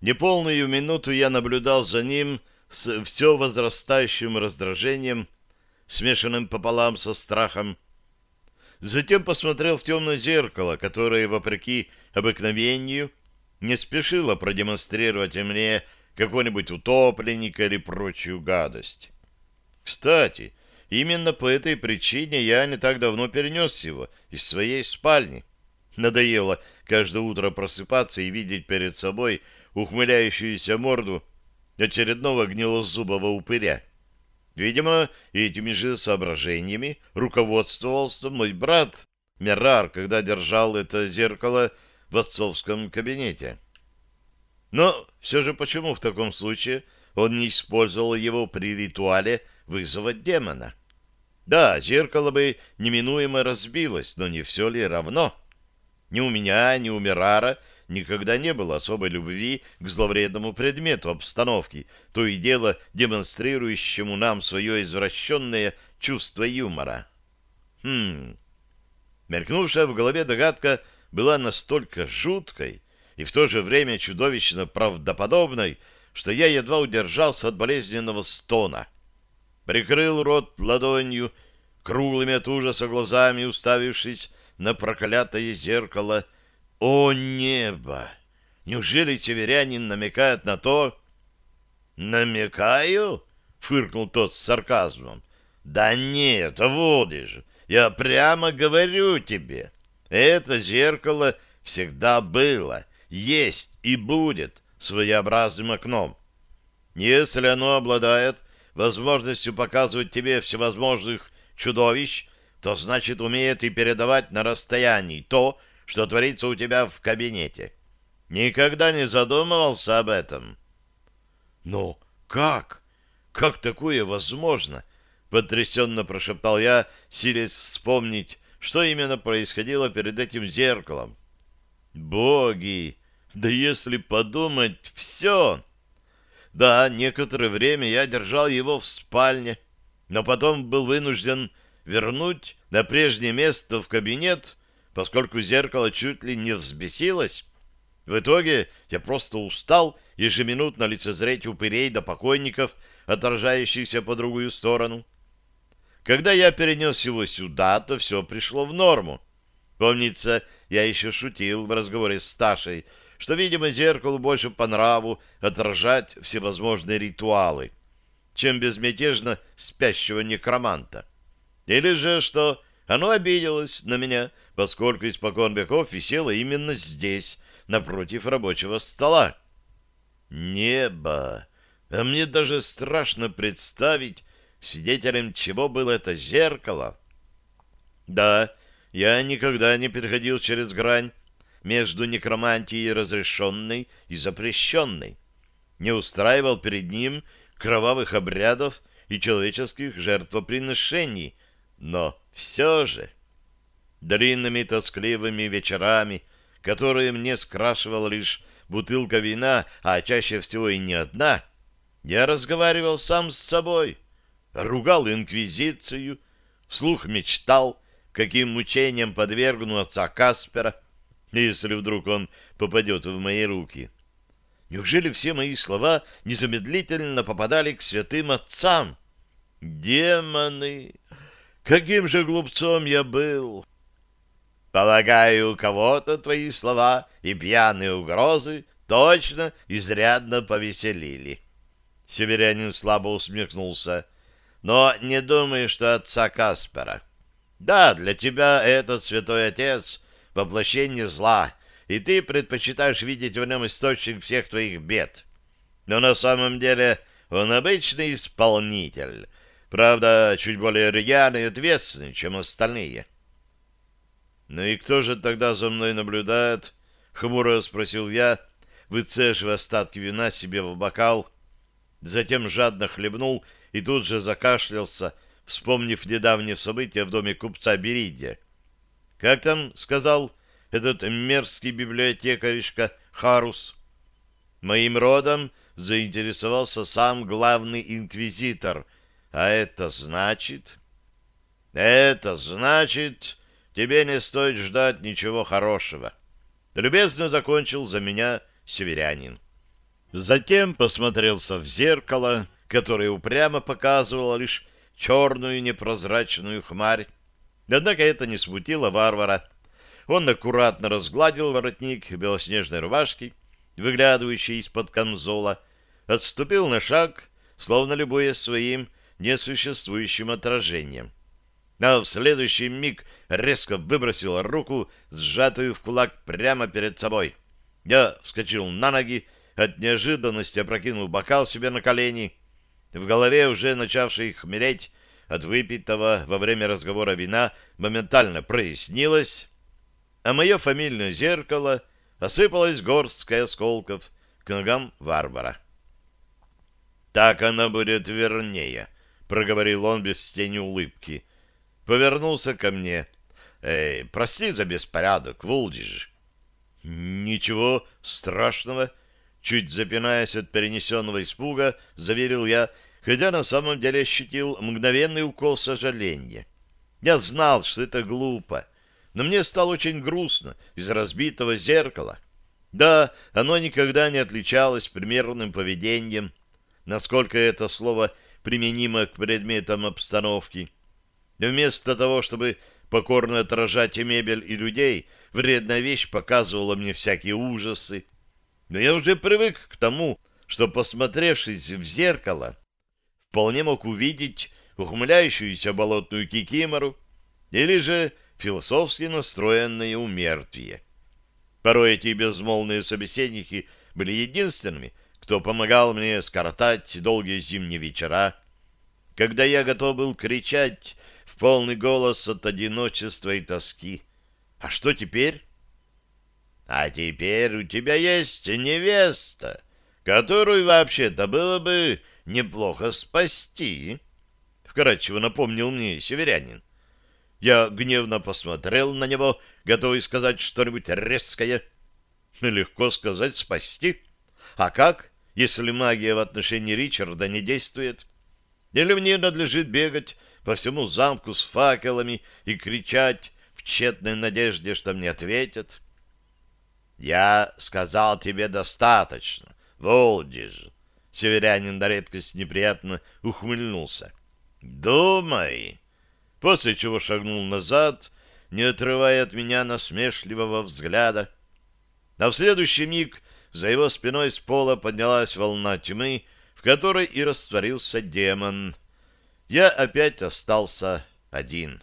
Неполную минуту я наблюдал за ним с все возрастающим раздражением, смешанным пополам со страхом. Затем посмотрел в темное зеркало, которое, вопреки обыкновению, не спешило продемонстрировать мне какого-нибудь утопленника или прочую гадость. Кстати, именно по этой причине я не так давно перенес его из своей спальни. Надоело каждое утро просыпаться и видеть перед собой ухмыляющуюся морду очередного гнилозубого упыря. Видимо, этими же соображениями руководствовался мой брат Мерар, когда держал это зеркало в отцовском кабинете. Но все же почему в таком случае он не использовал его при ритуале вызова демона? Да, зеркало бы неминуемо разбилось, но не все ли равно? Ни у меня, ни у Мерара никогда не было особой любви к зловредному предмету обстановки, то и дело демонстрирующему нам свое извращенное чувство юмора. Хм... Мелькнувшая в голове догадка была настолько жуткой и в то же время чудовищно правдоподобной, что я едва удержался от болезненного стона. Прикрыл рот ладонью, круглыми от ужаса глазами уставившись на проклятое зеркало — о небо! Неужели северянин намекает на то... Намекаю? Фыркнул тот с сарказмом. Да нет, же. Я прямо говорю тебе. Это зеркало всегда было, есть и будет своеобразным окном. Если оно обладает возможностью показывать тебе всевозможных чудовищ, то значит умеет и передавать на расстоянии то, что творится у тебя в кабинете. Никогда не задумывался об этом? Но как? Как такое возможно? Потрясенно прошептал я, силясь вспомнить, что именно происходило перед этим зеркалом. Боги! Да если подумать, все! Да, некоторое время я держал его в спальне, но потом был вынужден вернуть на прежнее место в кабинет, поскольку зеркало чуть ли не взбесилось. В итоге я просто устал ежеминутно лицезреть упырей до покойников, отражающихся по другую сторону. Когда я перенес его сюда, то все пришло в норму. Помнится, я еще шутил в разговоре с Ташей, что, видимо, зеркалу больше по нраву отражать всевозможные ритуалы, чем безмятежно спящего некроманта. Или же, что оно обиделось на меня, поскольку испокон веков висело именно здесь, напротив рабочего стола. Небо! А мне даже страшно представить, свидетелем чего было это зеркало. Да, я никогда не переходил через грань между некромантией разрешенной и запрещенной. Не устраивал перед ним кровавых обрядов и человеческих жертвоприношений, но все же длинными тоскливыми вечерами, которые мне скрашивала лишь бутылка вина, а чаще всего и не одна, я разговаривал сам с собой, ругал инквизицию, вслух мечтал, каким мучением подвергну отца Каспера, если вдруг он попадет в мои руки. Неужели все мои слова незамедлительно попадали к святым отцам? Демоны! Каким же глупцом я был! Полагаю, у кого-то твои слова и пьяные угрозы точно изрядно повеселили. Северянин слабо усмехнулся. Но не думай, что отца Каспера. Да, для тебя этот святой отец — воплощение зла, и ты предпочитаешь видеть в нем источник всех твоих бед. Но на самом деле он обычный исполнитель, правда, чуть более рьяный и ответственный, чем остальные. «Ну и кто же тогда за мной наблюдает?» — хмуро спросил я, выцеживая остатки вина себе в бокал. Затем жадно хлебнул и тут же закашлялся, вспомнив недавнее событие в доме купца Беридия. «Как там?» — сказал этот мерзкий библиотекаришка Харус. «Моим родом заинтересовался сам главный инквизитор, а это значит...» «Это значит...» тебе не стоит ждать ничего хорошего. Любезно закончил за меня северянин. Затем посмотрелся в зеркало, которое упрямо показывало лишь черную непрозрачную хмарь. Однако это не смутило варвара. Он аккуратно разгладил воротник белоснежной рубашки, выглядывающей из-под камзола, отступил на шаг, словно любуясь своим несуществующим отражением. А в следующий миг резко выбросил руку, сжатую в кулак прямо перед собой. Я вскочил на ноги, от неожиданности опрокинул бокал себе на колени. В голове, уже начавшей хмелеть от выпитого во время разговора вина, моментально прояснилось, а мое фамильное зеркало осыпалось горсткой осколков к ногам варвара. «Так она будет вернее», — проговорил он без тени улыбки. Повернулся ко мне. «Эй, прости за беспорядок, Вулдиж». «Ничего страшного», — чуть запинаясь от перенесенного испуга, заверил я, хотя на самом деле ощутил мгновенный укол сожаления. Я знал, что это глупо, но мне стало очень грустно из разбитого зеркала. Да, оно никогда не отличалось примерным поведением, насколько это слово применимо к предметам обстановки. Вместо того, чтобы покорно отражать и мебель, и людей, вредная вещь показывала мне всякие ужасы. Но я уже привык к тому, что, посмотревшись в зеркало, вполне мог увидеть ухмыляющуюся болотную кикимору или же философски настроенное умертвие. Порой эти безмолвные собеседники были единственными, кто помогал мне скоротать долгие зимние вечера, когда я готов был кричать в полный голос от одиночества и тоски. А что теперь? А теперь у тебя есть невеста, которую вообще-то было бы неплохо спасти, — вкратчиво напомнил мне северянин. Я гневно посмотрел на него, готовый сказать что-нибудь резкое. Легко сказать «спасти». А как, если магия в отношении Ричарда не действует? Или мне надлежит бегать по всему замку с факелами и кричать в тщетной надежде, что мне ответят? «Я сказал тебе достаточно, Волдиж», Северянин на редкость неприятно ухмыльнулся. «Думай!» После чего шагнул назад, не отрывая от меня насмешливого взгляда. А в следующий миг за его спиной с пола поднялась волна тьмы, в которой и растворился демон. Я опять остался один.